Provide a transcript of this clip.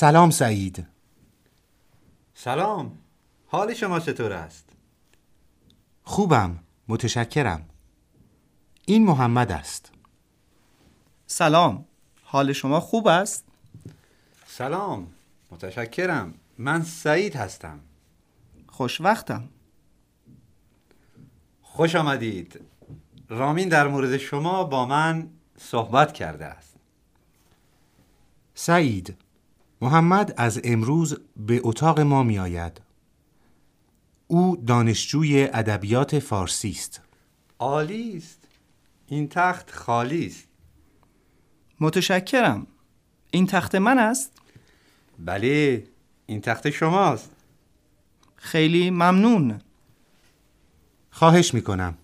سلام سعید. سلام. حال شما چطور است؟ خوبم. متشکرم. این محمد است. سلام. حال شما خوب است؟ سلام. متشکرم. من سعید هستم. خوش وقتم خوش آمدید. رامین در مورد شما با من صحبت کرده است. سعید محمد از امروز به اتاق ما می آید او دانشجوی ادبیات فارسی است. عالی است. این تخت خالی است. متشکرم. این تخت من است؟ بله این تخت شماست. خیلی ممنون. خواهش می کنم